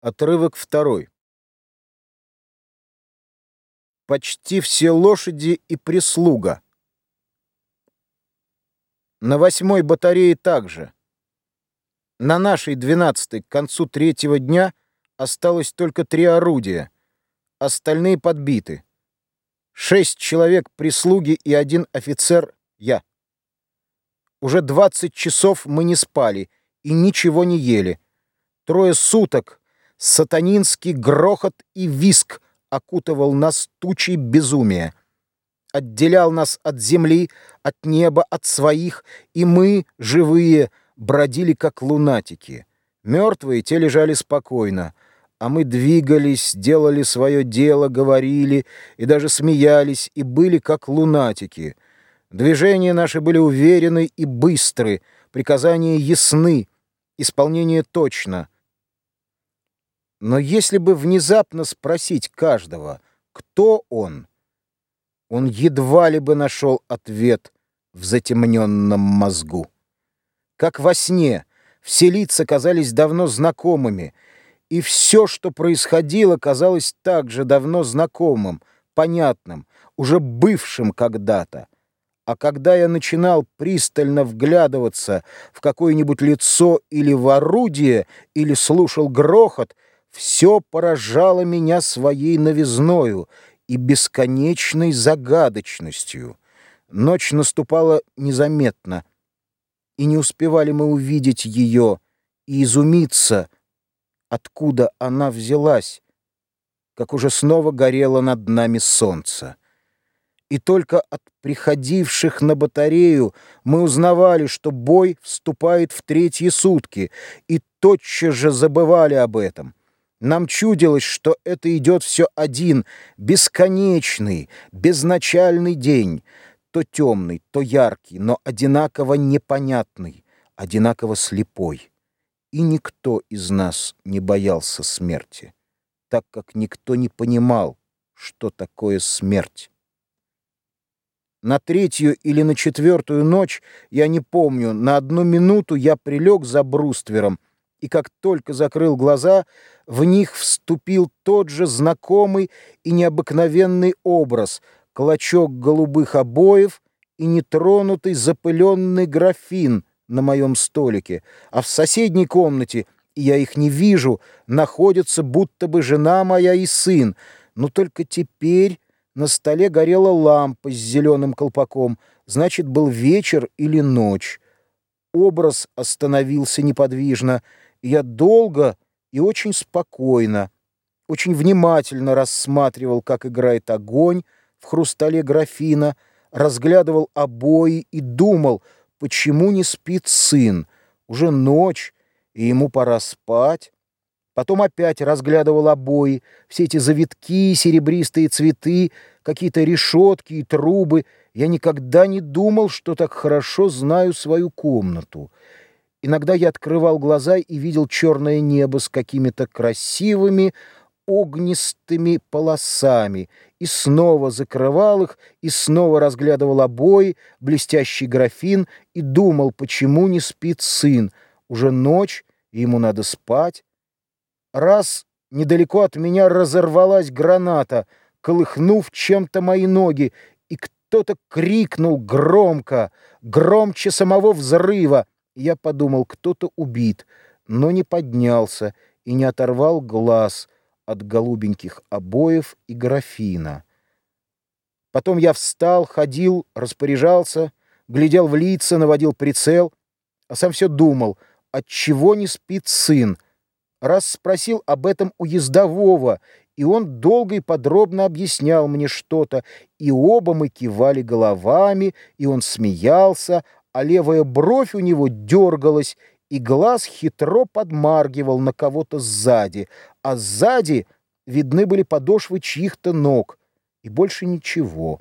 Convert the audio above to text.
Отрывок второй. Почти все лошади и прислуга. На восьмой батарее также. На нашей двенадцатой к концу третьего дня осталось только три орудия. Остальные подбиты. Шесть человек прислуги и один офицер — я. Уже двадцать часов мы не спали и ничего не ели. Трое суток сатанинский грохот и виск окутывал нас тучей безумия. Отделял нас от земли, от неба, от своих, и мы, живые, бродили как лунатики. Мертвые те лежали спокойно, а мы двигались, делали свое дело, говорили и даже смеялись, и были как лунатики. Движения наши были уверены и быстры, приказания ясны, исполнение точно — но если бы внезапно спросить каждого, кто он, он едва ли бы нашел ответ в затемненном мозгу. Как во сне, все лица казались давно знакомыми, и все, что происходило, казалось также давно знакомым, понятным, уже бывшим когда-то. А когда я начинал пристально вглядываться в какое-нибудь лицо или в орудие, или слушал грохот, все поражало меня своей новизною и бесконечной загадочностью. Ночь наступала незаметно, и не успевали мы увидеть ее и изумиться, откуда она взялась, как уже снова горело над нами солнце. И только от приходивших на батарею мы узнавали, что бой вступает в третьи сутки, и тотчас же забывали об этом. Нам чудилось, что это идет все один, бесконечный, безначальный день, то темный, то яркий, но одинаково непонятный, одинаково слепой. И никто из нас не боялся смерти, так как никто не понимал, что такое смерть. На третью или на четвертую ночь, я не помню, на одну минуту я прилег за бруствером, и как только закрыл глаза, в них вступил тот же знакомый и необыкновенный образ — клочок голубых обоев и нетронутый запыленный графин на моем столике, а в соседней комнате, и я их не вижу, находятся будто бы жена моя и сын, но только теперь на столе горела лампа с зеленым колпаком, значит, был вечер или ночь. Образ остановился неподвижно — я долго и очень спокойно, очень внимательно рассматривал, как играет огонь в хрустале графина, разглядывал обои и думал, почему не спит сын. Уже ночь, и ему пора спать. Потом опять разглядывал обои, все эти завитки, серебристые цветы, какие-то решетки и трубы. Я никогда не думал, что так хорошо знаю свою комнату. Иногда я открывал глаза и видел черное небо с какими-то красивыми огнистыми полосами, и снова закрывал их, и снова разглядывал обои, блестящий графин, и думал, почему не спит сын. Уже ночь, и ему надо спать. Раз недалеко от меня разорвалась граната, колыхнув чем-то мои ноги, и кто-то крикнул громко, громче самого взрыва — я подумал, кто-то убит, но не поднялся и не оторвал глаз от голубеньких обоев и графина. Потом я встал, ходил, распоряжался, глядел в лица, наводил прицел, а сам все думал, отчего не спит сын. Раз спросил об этом у ездового, и он долго и подробно объяснял мне что-то, и оба мы кивали головами, и он смеялся, а левая бровь у него дергалась, и глаз хитро подмаргивал на кого-то сзади, а сзади видны были подошвы чьих-то ног, и больше ничего.